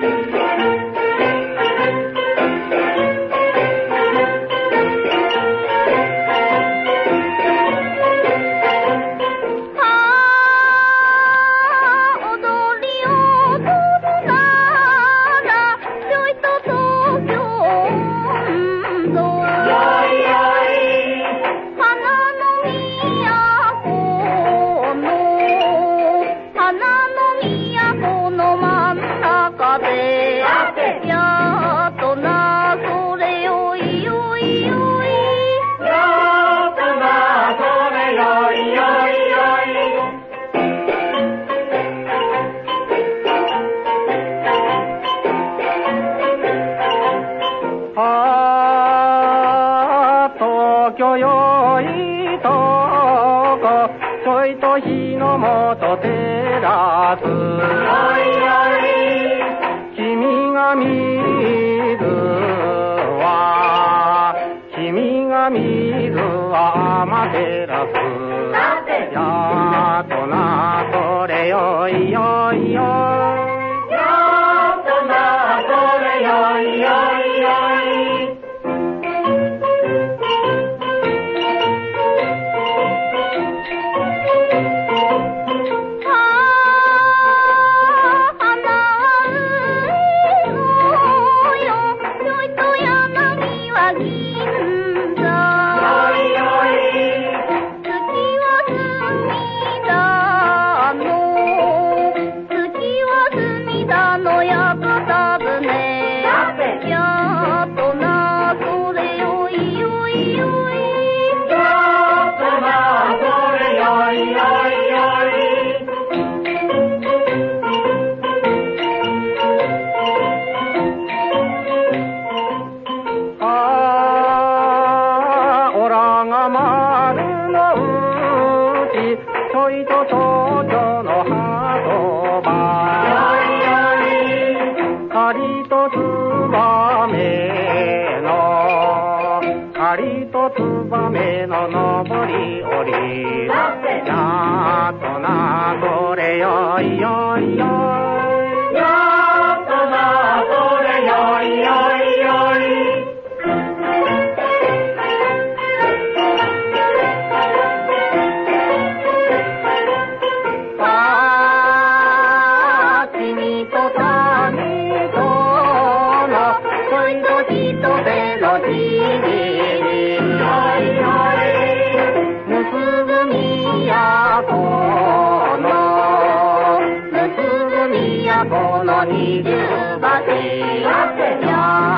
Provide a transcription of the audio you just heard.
Thank you. よいとこちょいと日のもと照らす。君が見るは君が見るは天照らす。ツバメの上り下り。やっとなこれよいよこの二十橋やっと